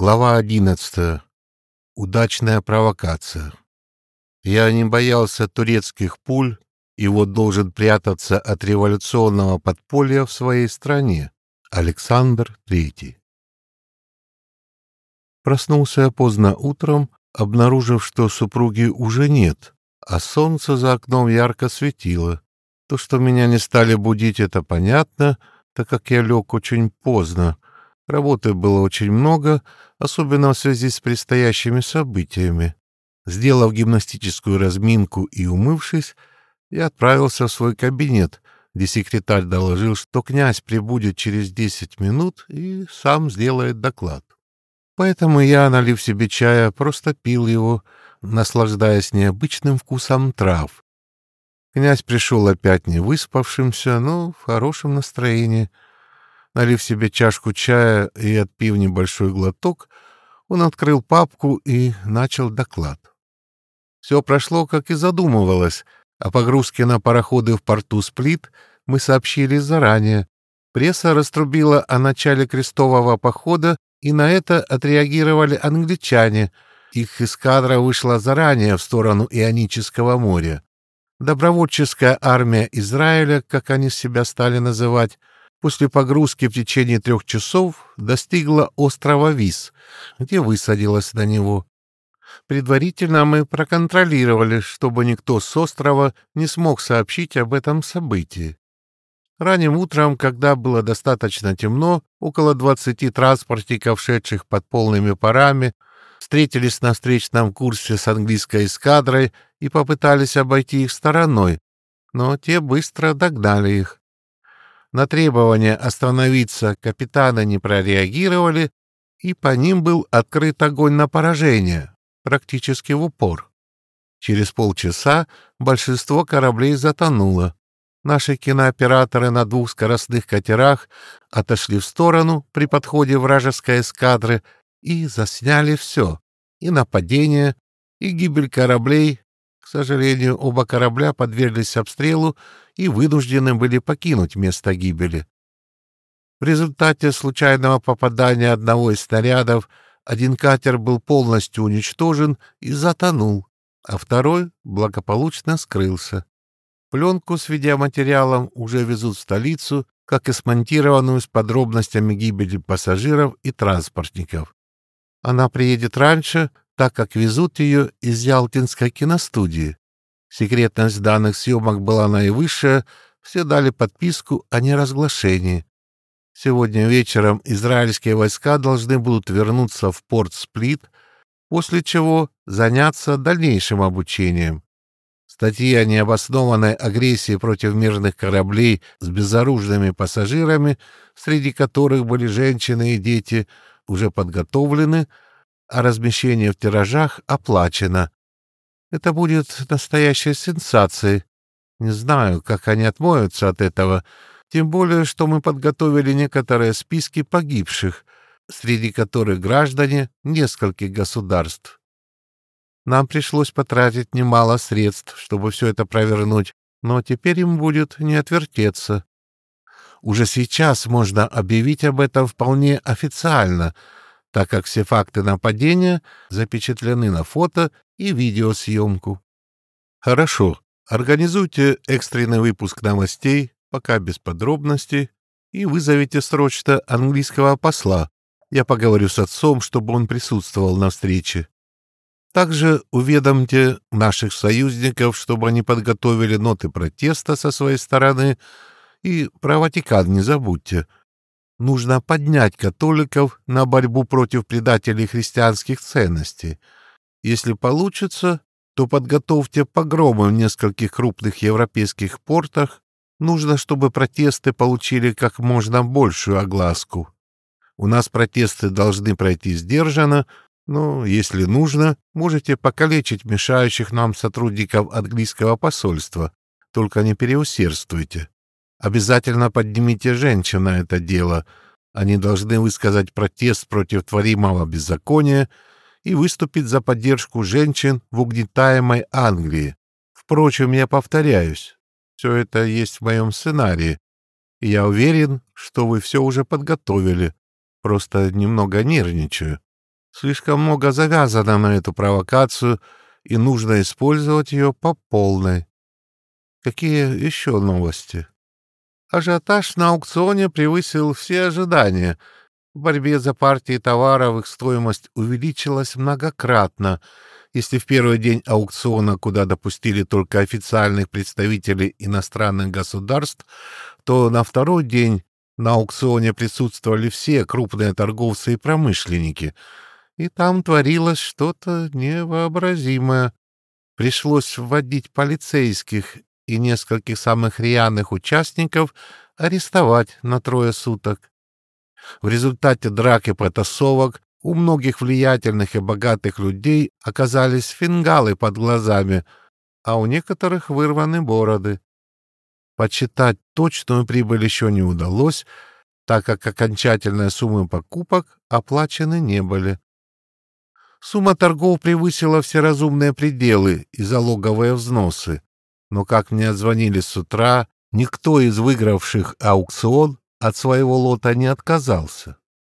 Глава одиннадцатая. Удачная провокация. Я не боялся турецких пуль и вот должен прятаться от революционного подполья в своей стране. Александр III. Проснулся я поздно утром, обнаружив, что супруги уже нет, а солнце за окном ярко светило. То, что меня не стали будить, это понятно, так как я лег очень поздно — Работы было очень много, особенно в связи с предстоящими событиями. Сделав гимнастическую разминку и умывшись, я отправился в свой кабинет, где секретарь доложил, что князь прибудет через десять минут и сам сделает доклад. Поэтому я, налив себе чая, просто пил его, наслаждаясь необычным вкусом трав. Князь пришел опять не выспавшимся, но в хорошем настроении — Налив себе чашку чая и отпив небольшой глоток, он открыл папку и начал доклад. Все прошло, как и задумывалось. О погрузке на пароходы в порту Сплит мы сообщили заранее. Пресса раструбила о начале крестового похода, и на это отреагировали англичане. Их эскадра вышла заранее в сторону Ионического моря. Добровольческая армия Израиля, как они себя стали называть, после погрузки в течение трех часов достигла острова Вис, где высадилась на него. Предварительно мы проконтролировали, чтобы никто с острова не смог сообщить об этом событии. Ранним утром, когда было достаточно темно, около двадцати транспортников, шедших под полными парами, встретились на встречном курсе с английской эскадрой и попытались обойти их стороной, но те быстро догнали их. На требование остановиться капитана не прореагировали, и по ним был открыт огонь на поражение, практически в упор. Через полчаса большинство кораблей затонуло. Наши кинооператоры на двух скоростных катерах отошли в сторону при подходе вражеской эскадры и засняли все — и нападение, и гибель кораблей, к сожалению, оба корабля подверглись обстрелу и вынуждены были покинуть место гибели. В результате случайного попадания одного из снарядов один катер был полностью уничтожен и затонул, а второй благополучно скрылся. Пленку с видеоматериалом уже везут в столицу, как и смонтированную с подробностями гибели пассажиров и транспортников. Она приедет раньше, так как везут ее из Ялтинской киностудии. Секретность данных съемок была наивысшая, все дали подписку о неразглашении. Сегодня вечером израильские войска должны будут вернуться в порт Сплит, после чего заняться дальнейшим обучением. Статьи о необоснованной агрессии против мирных кораблей с безоружными пассажирами, среди которых были женщины и дети, уже подготовлены, а размещение в тиражах оплачено. Это будет настоящей сенсацией. Не знаю, как они отмоются от этого, тем более, что мы подготовили некоторые списки погибших, среди которых граждане нескольких государств. Нам пришлось потратить немало средств, чтобы все это провернуть, но теперь им будет не отвертеться. Уже сейчас можно объявить об этом вполне официально — так как все факты нападения запечатлены на фото и видеосъемку. Хорошо, организуйте экстренный выпуск новостей, пока без подробностей, и вызовите срочно английского посла. Я поговорю с отцом, чтобы он присутствовал на встрече. Также уведомьте наших союзников, чтобы они подготовили ноты протеста со своей стороны, и про Ватикан не забудьте — нужно поднять католиков на борьбу против предателей христианских ценностей. Если получится, то подготовьте погромы в нескольких крупных европейских портах. Нужно, чтобы протесты получили как можно большую огласку. У нас протесты должны пройти сдержанно, но, если нужно, можете покалечить мешающих нам сотрудников английского посольства. Только не переусердствуйте. Обязательно поднимите женщин на это дело. Они должны высказать протест против творимого беззакония и выступить за поддержку женщин в угнетаемой Англии. Впрочем, я повторяюсь, все это есть в моем сценарии, я уверен, что вы все уже подготовили. Просто немного нервничаю. Слишком много завязано на эту провокацию, и нужно использовать ее по полной. Какие еще новости? Ажиотаж на аукционе превысил все ожидания. В борьбе за партии товаров их стоимость увеличилась многократно. Если в первый день аукциона, куда допустили только официальных представителей иностранных государств, то на второй день на аукционе присутствовали все крупные торговцы и промышленники. И там творилось что-то невообразимое. Пришлось вводить полицейских и нескольких самых рьяных участников арестовать на трое суток. В результате драки потасовок у многих влиятельных и богатых людей оказались фингалы под глазами, а у некоторых вырваны бороды. Подсчитать точную прибыль еще не удалось, так как окончательные суммы покупок оплачены не были. Сумма торгов превысила все разумные пределы и залоговые взносы но, как мне отзвонили с утра, никто из выигравших аукцион от своего лота не отказался.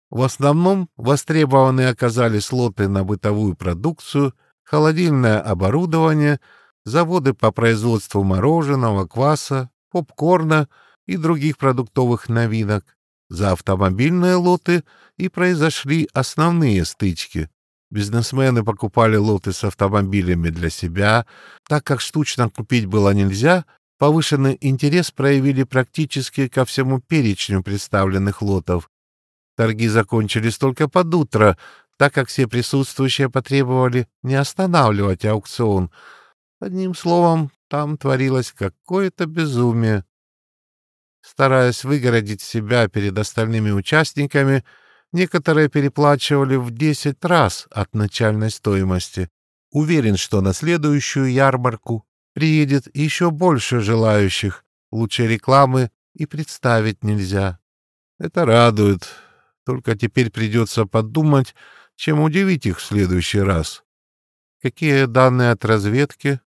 В основном востребованы оказались лоты на бытовую продукцию, холодильное оборудование, заводы по производству мороженого, кваса, попкорна и других продуктовых новинок. За автомобильные лоты и произошли основные стычки, Бизнесмены покупали лоты с автомобилями для себя. Так как штучно купить было нельзя, повышенный интерес проявили практически ко всему перечню представленных лотов. Торги закончились только под утро, так как все присутствующие потребовали не останавливать аукцион. Одним словом, там творилось какое-то безумие. Стараясь выгородить себя перед остальными участниками, Некоторые переплачивали в десять раз от начальной стоимости. Уверен, что на следующую ярмарку приедет еще больше желающих. Лучшей рекламы и представить нельзя. Это радует. Только теперь придется подумать, чем удивить их в следующий раз. Какие данные от разведки?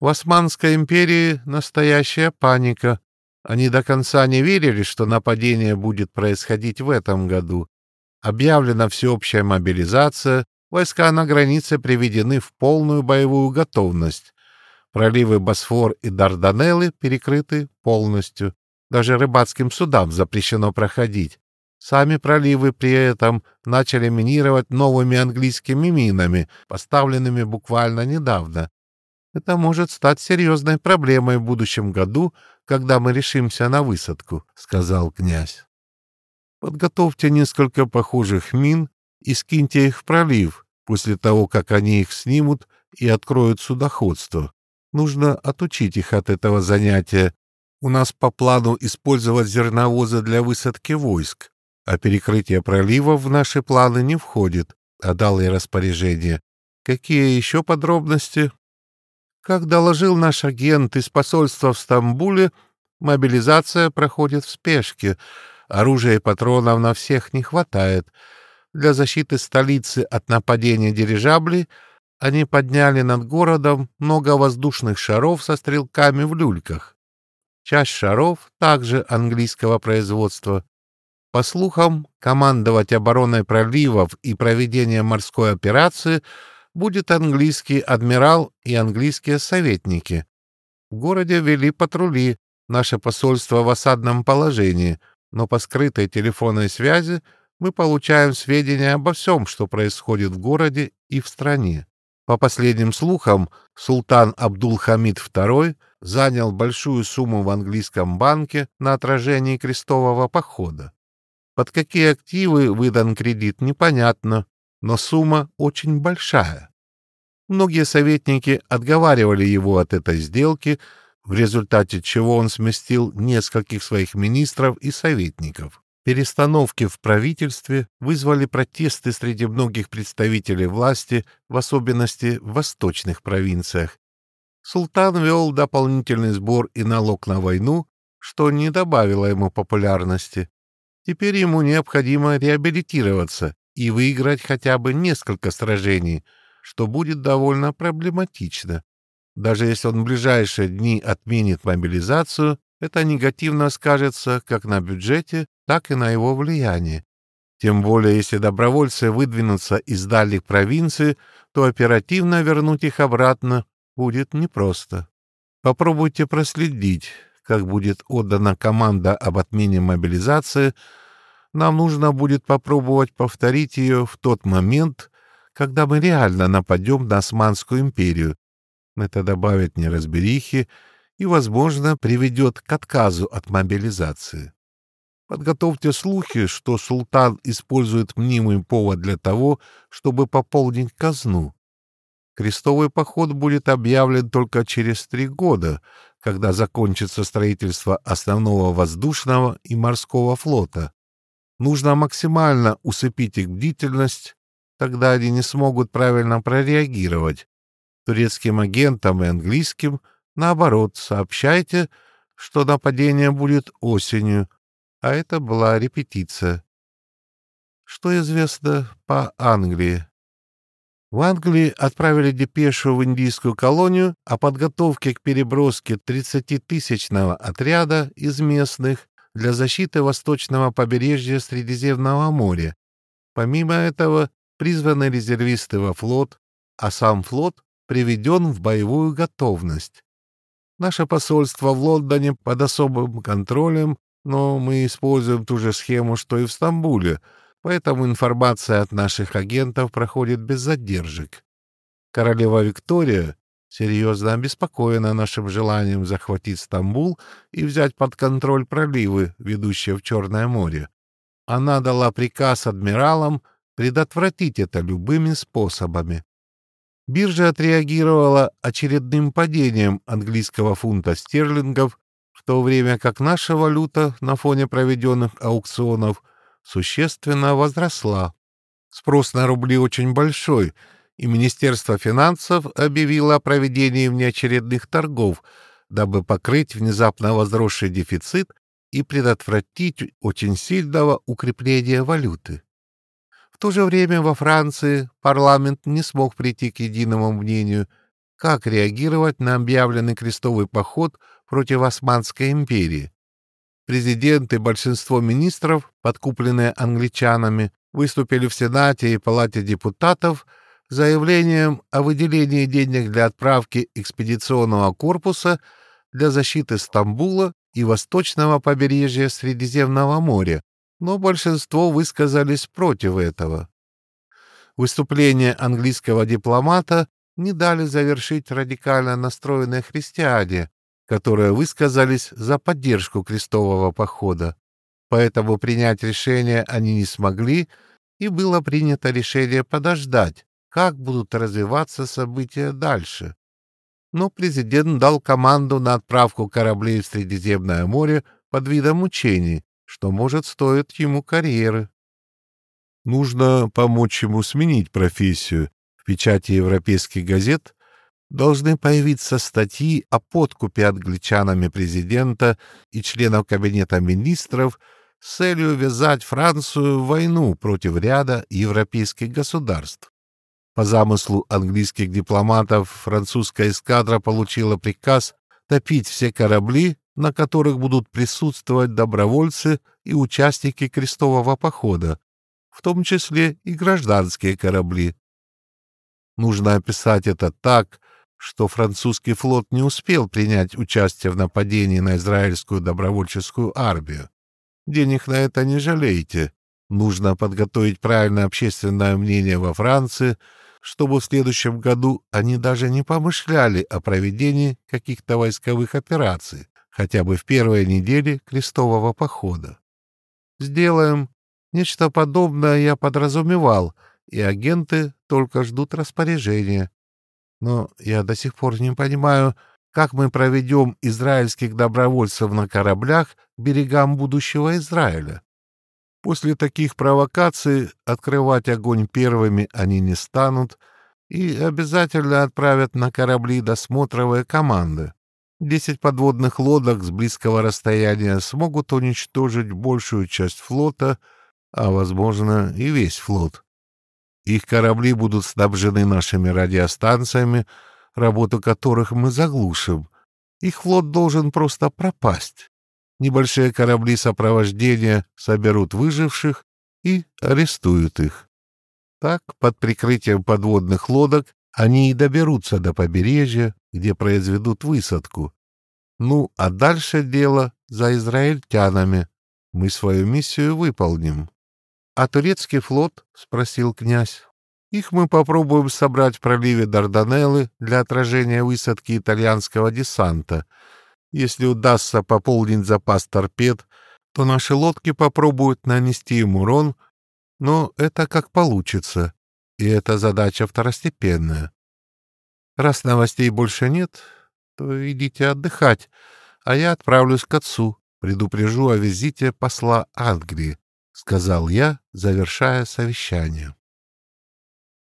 В Османской империи настоящая паника. Они до конца не верили, что нападение будет происходить в этом году. Объявлена всеобщая мобилизация, войска на границе приведены в полную боевую готовность. Проливы Босфор и Дарданеллы перекрыты полностью. Даже рыбацким судам запрещено проходить. Сами проливы при этом начали минировать новыми английскими минами, поставленными буквально недавно. Это может стать серьезной проблемой в будущем году, когда мы решимся на высадку», — сказал князь. «Подготовьте несколько похожих мин и скиньте их в пролив после того, как они их снимут и откроют судоходство. Нужно отучить их от этого занятия. У нас по плану использовать зерновозы для высадки войск, а перекрытие проливов в наши планы не входит», — отдал я распоряжение. «Какие еще подробности?» Как доложил наш агент из посольства в Стамбуле, мобилизация проходит в спешке. Оружия и патронов на всех не хватает. Для защиты столицы от нападения дирижаблей они подняли над городом много воздушных шаров со стрелками в люльках. Часть шаров также английского производства. По слухам, командовать обороной проливов и проведением морской операции — будет английский адмирал и английские советники. В городе вели патрули, наше посольство в осадном положении, но по скрытой телефонной связи мы получаем сведения обо всем, что происходит в городе и в стране. По последним слухам, султан Абдул-Хамид II занял большую сумму в английском банке на отражении крестового похода. Под какие активы выдан кредит, непонятно, но сумма очень большая. Многие советники отговаривали его от этой сделки, в результате чего он сместил нескольких своих министров и советников. Перестановки в правительстве вызвали протесты среди многих представителей власти, в особенности в восточных провинциях. Султан вел дополнительный сбор и налог на войну, что не добавило ему популярности. Теперь ему необходимо реабилитироваться и выиграть хотя бы несколько сражений, что будет довольно проблематично. Даже если он в ближайшие дни отменит мобилизацию, это негативно скажется как на бюджете, так и на его влиянии. Тем более, если добровольцы выдвинутся из дальних провинций, то оперативно вернуть их обратно будет непросто. Попробуйте проследить, как будет отдана команда об отмене мобилизации. Нам нужно будет попробовать повторить ее в тот момент, когда мы реально нападем на Османскую империю. Это добавит неразберихи и, возможно, приведет к отказу от мобилизации. Подготовьте слухи, что султан использует мнимый повод для того, чтобы пополнить казну. Крестовый поход будет объявлен только через три года, когда закончится строительство основного воздушного и морского флота. Нужно максимально усыпить их бдительность, тогда они не смогут правильно прореагировать. Турецким агентам и английским, наоборот, сообщайте, что нападение будет осенью, а это была репетиция. Что известно по Англии? В Англии отправили депешу в индийскую колонию о подготовке к переброске 30-тысячного отряда из местных для защиты восточного побережья Средиземного моря. Помимо этого, призваны резервисты во флот, а сам флот приведен в боевую готовность. Наше посольство в Лондоне под особым контролем, но мы используем ту же схему, что и в Стамбуле, поэтому информация от наших агентов проходит без задержек. Королева Виктория серьезно обеспокоена нашим желанием захватить Стамбул и взять под контроль проливы, ведущие в Черное море. Она дала приказ адмиралам предотвратить это любыми способами. Биржа отреагировала очередным падением английского фунта стерлингов, в то время как наша валюта на фоне проведенных аукционов существенно возросла. Спрос на рубли очень большой, и Министерство финансов объявило о проведении внеочередных торгов, дабы покрыть внезапно возросший дефицит и предотвратить очень сильного укрепления валюты то же время во Франции парламент не смог прийти к единому мнению, как реагировать на объявленный крестовый поход против Османской империи. Президент и большинство министров, подкупленные англичанами, выступили в Сенате и Палате депутатов с заявлением о выделении денег для отправки экспедиционного корпуса для защиты Стамбула и восточного побережья Средиземного моря, но большинство высказались против этого. Выступление английского дипломата не дали завершить радикально настроенные христиане, которые высказались за поддержку крестового похода. Поэтому принять решение они не смогли, и было принято решение подождать, как будут развиваться события дальше. Но президент дал команду на отправку кораблей в Средиземное море под видом учений, что может стоить ему карьеры. Нужно помочь ему сменить профессию. В печати европейских газет должны появиться статьи о подкупе англичанами президента и членов Кабинета министров с целью ввязать Францию в войну против ряда европейских государств. По замыслу английских дипломатов французская эскадра получила приказ топить все корабли, на которых будут присутствовать добровольцы и участники крестового похода, в том числе и гражданские корабли. Нужно описать это так, что французский флот не успел принять участие в нападении на израильскую добровольческую армию. Денег на это не жалейте. Нужно подготовить правильное общественное мнение во Франции — чтобы в следующем году они даже не помышляли о проведении каких-то войсковых операций, хотя бы в первые недели крестового похода. Сделаем. Нечто подобное я подразумевал, и агенты только ждут распоряжения. Но я до сих пор не понимаю, как мы проведем израильских добровольцев на кораблях к берегам будущего Израиля. После таких провокаций открывать огонь первыми они не станут и обязательно отправят на корабли досмотровые команды. Десять подводных лодок с близкого расстояния смогут уничтожить большую часть флота, а, возможно, и весь флот. Их корабли будут снабжены нашими радиостанциями, работу которых мы заглушим. Их флот должен просто пропасть. Небольшие корабли сопровождения соберут выживших и арестуют их. Так, под прикрытием подводных лодок, они и доберутся до побережья, где произведут высадку. Ну, а дальше дело за израильтянами. Мы свою миссию выполним. — А турецкий флот? — спросил князь. — Их мы попробуем собрать в проливе Дарданеллы для отражения высадки итальянского десанта. Если удастся пополнить запас торпед, то наши лодки попробуют нанести им урон, но это как получится, и эта задача второстепенная. Раз новостей больше нет, то идите отдыхать, а я отправлюсь к отцу, предупрежу о визите посла Англии, — сказал я, завершая совещание.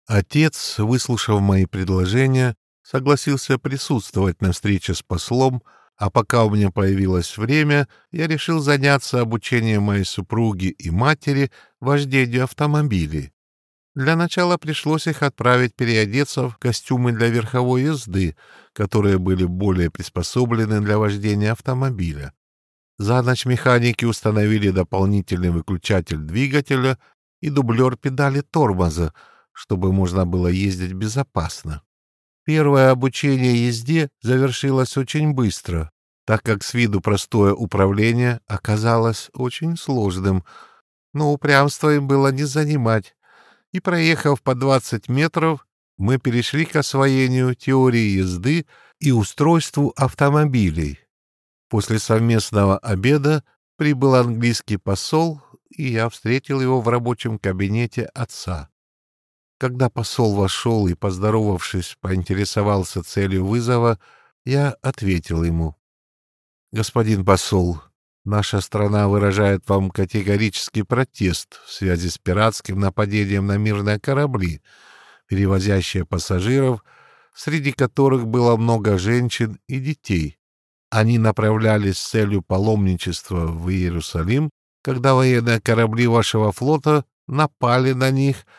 Отец, выслушав мои предложения, согласился присутствовать на встрече с послом, а пока у меня появилось время, я решил заняться обучением моей супруги и матери вождению автомобилей. Для начала пришлось их отправить переодеться в костюмы для верховой езды, которые были более приспособлены для вождения автомобиля. За ночь механики установили дополнительный выключатель двигателя и дублер педали тормоза, чтобы можно было ездить безопасно. Первое обучение езде завершилось очень быстро, так как с виду простое управление оказалось очень сложным, но упрямство им было не занимать, и, проехав по 20 метров, мы перешли к освоению теории езды и устройству автомобилей. После совместного обеда прибыл английский посол, и я встретил его в рабочем кабинете отца. Когда посол вошел и, поздоровавшись, поинтересовался целью вызова, я ответил ему. «Господин посол, наша страна выражает вам категорический протест в связи с пиратским нападением на мирные корабли, перевозящие пассажиров, среди которых было много женщин и детей. Они направлялись с целью паломничества в Иерусалим, когда военные корабли вашего флота напали на них —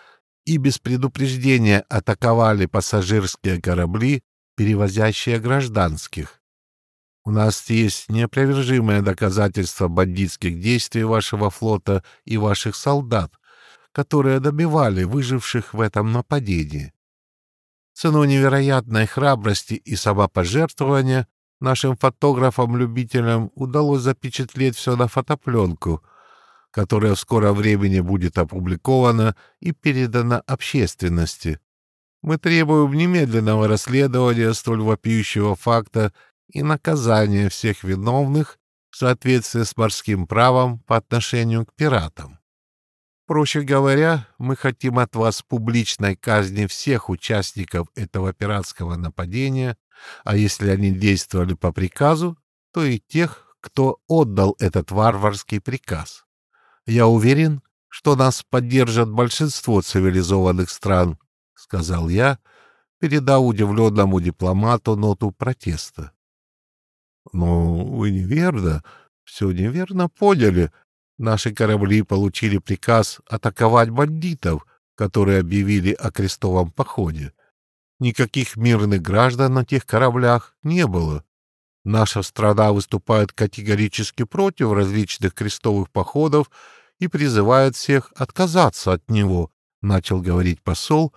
и без предупреждения атаковали пассажирские корабли, перевозящие гражданских. У нас есть неопровержимое доказательство бандитских действий вашего флота и ваших солдат, которые добивали выживших в этом нападении. Ценой невероятной храбрости и самопожертвования нашим фотографам-любителям удалось запечатлеть все на фотопленку — которая в скором времени будет опубликована и передана общественности. Мы требуем немедленного расследования столь вопиющего факта и наказания всех виновных в соответствии с морским правом по отношению к пиратам. Проще говоря, мы хотим от вас публичной казни всех участников этого пиратского нападения, а если они действовали по приказу, то и тех, кто отдал этот варварский приказ. Я уверен, что нас поддержат большинство цивилизованных стран, — сказал я, передав удивленному дипломату ноту протеста. — Но вы неверно, все неверно поняли. Наши корабли получили приказ атаковать бандитов, которые объявили о крестовом походе. Никаких мирных граждан на тех кораблях не было. Наша страна выступает категорически против различных крестовых походов и призывает всех отказаться от него, — начал говорить посол,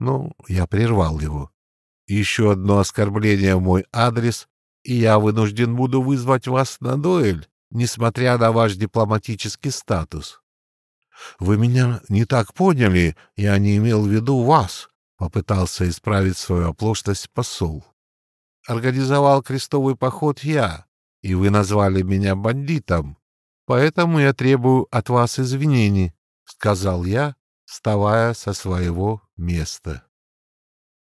но я прервал его. Еще одно оскорбление в мой адрес, и я вынужден буду вызвать вас на дуэль, несмотря на ваш дипломатический статус. Вы меня не так поняли, я не имел в виду вас, — попытался исправить свою оплошность посол. Организовал крестовый поход я, и вы назвали меня бандитом. Поэтому я требую от вас извинений, — сказал я, вставая со своего места.